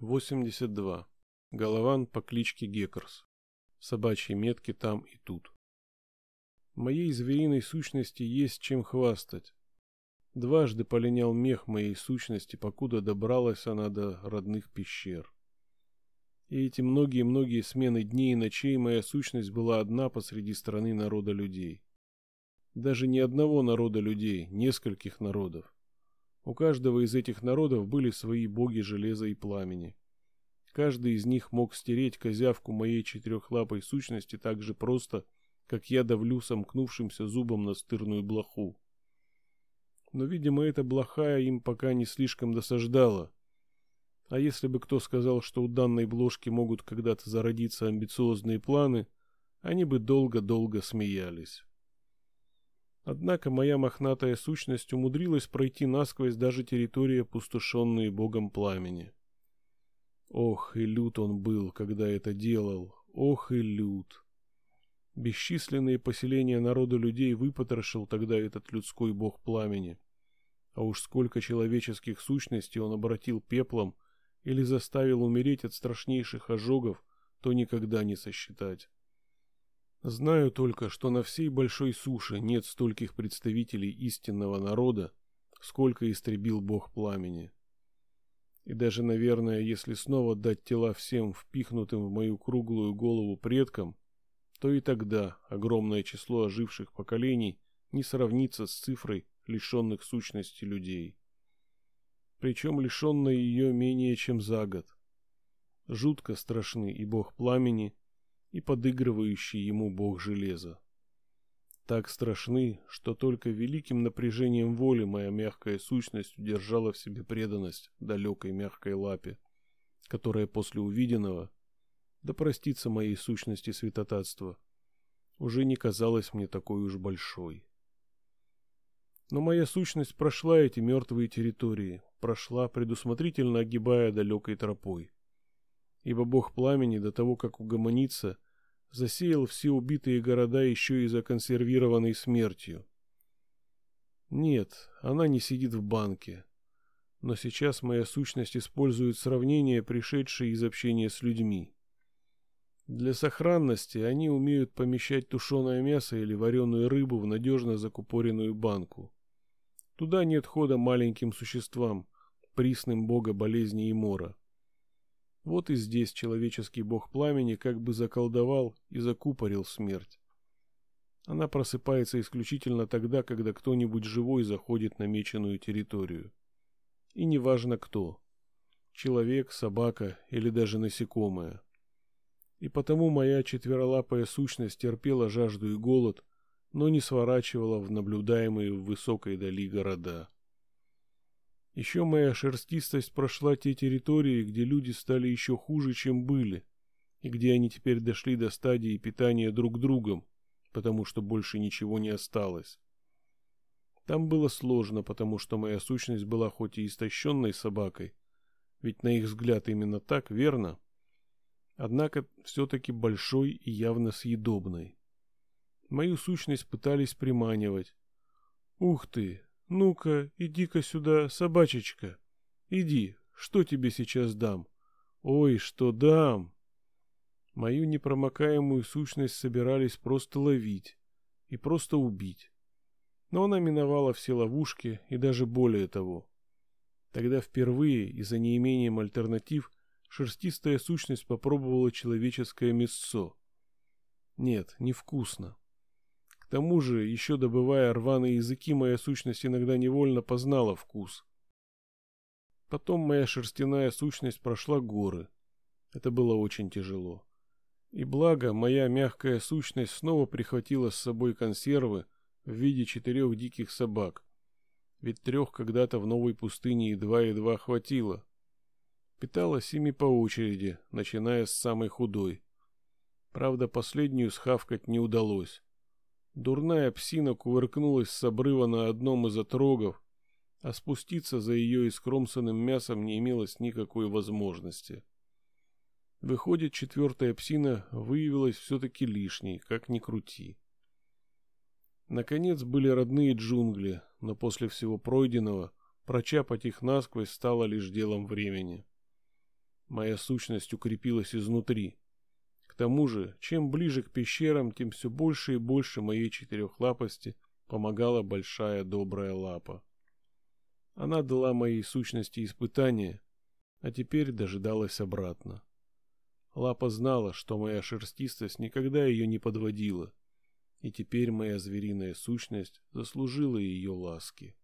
82. Голован по кличке Геккерс. Собачьи метки там и тут. Моей звериной сущности есть чем хвастать. Дважды полинял мех моей сущности, покуда добралась она до родных пещер. И эти многие-многие смены дней и ночей моя сущность была одна посреди страны народа людей. Даже не одного народа людей, нескольких народов. У каждого из этих народов были свои боги железа и пламени. Каждый из них мог стереть козявку моей четырехлапой сущности так же просто, как я давлю сомкнувшимся зубом на стырную блоху. Но, видимо, эта блоха им пока не слишком досаждала. А если бы кто сказал, что у данной бложки могут когда-то зародиться амбициозные планы, они бы долго-долго смеялись. Однако моя мохнатая сущность умудрилась пройти насквозь даже территории, опустошенные богом пламени. Ох, и лют он был, когда это делал, ох и лют. Бесчисленные поселения народа людей выпотрошил тогда этот людской бог пламени. А уж сколько человеческих сущностей он обратил пеплом или заставил умереть от страшнейших ожогов, то никогда не сосчитать. Знаю только, что на всей большой суше нет стольких представителей истинного народа, сколько истребил бог пламени. И даже, наверное, если снова дать тела всем впихнутым в мою круглую голову предкам, то и тогда огромное число оживших поколений не сравнится с цифрой лишенных сущности людей. Причем лишенные ее менее чем за год. Жутко страшны и бог пламени, и подыгрывающий ему бог железа. Так страшны, что только великим напряжением воли моя мягкая сущность удержала в себе преданность далекой мягкой лапе, которая после увиденного, да простится моей сущности святотатства, уже не казалась мне такой уж большой. Но моя сущность прошла эти мертвые территории, прошла, предусмотрительно огибая далекой тропой. Ибо бог пламени до того, как угомониться, засеял все убитые города еще и законсервированной смертью. Нет, она не сидит в банке. Но сейчас моя сущность использует сравнения, пришедшие из общения с людьми. Для сохранности они умеют помещать тушеное мясо или вареную рыбу в надежно закупоренную банку. Туда нет хода маленьким существам, присным бога болезни и мора. Вот и здесь человеческий бог пламени как бы заколдовал и закупорил смерть. Она просыпается исключительно тогда, когда кто-нибудь живой заходит на меченую территорию. И неважно кто. Человек, собака или даже насекомое. И потому моя четверолапая сущность терпела жажду и голод, но не сворачивала в наблюдаемые в высокой дали города. Еще моя шерстистость прошла те территории, где люди стали еще хуже, чем были, и где они теперь дошли до стадии питания друг другом, потому что больше ничего не осталось. Там было сложно, потому что моя сущность была хоть и истощенной собакой, ведь на их взгляд именно так, верно? Однако все-таки большой и явно съедобной. Мою сущность пытались приманивать. Ух ты, «Ну-ка, иди-ка сюда, собачечка. Иди, что тебе сейчас дам?» «Ой, что дам!» Мою непромокаемую сущность собирались просто ловить и просто убить. Но она миновала все ловушки и даже более того. Тогда впервые, и за неимением альтернатив, шерстистая сущность попробовала человеческое мясо. Нет, невкусно. К тому же, еще добывая рваные языки, моя сущность иногда невольно познала вкус. Потом моя шерстяная сущность прошла горы. Это было очень тяжело. И благо, моя мягкая сущность снова прихватила с собой консервы в виде четырех диких собак. Ведь трех когда-то в новой пустыне едва-едва хватило. Питалась ими по очереди, начиная с самой худой. Правда, последнюю схавкать не удалось. Дурная псина кувыркнулась с обрыва на одном из отрогов, а спуститься за ее искромсанным мясом не имелось никакой возможности. Выходит, четвертая псина выявилась все-таки лишней, как ни крути. Наконец были родные джунгли, но после всего пройденного прочапать их насквозь стало лишь делом времени. Моя сущность укрепилась изнутри. Тому же, чем ближе к пещерам, тем все больше и больше моей четырехлапости помогала большая добрая лапа. Она дала моей сущности испытание, а теперь дожидалась обратно. Лапа знала, что моя шерстистость никогда ее не подводила, и теперь моя звериная сущность заслужила ее ласки.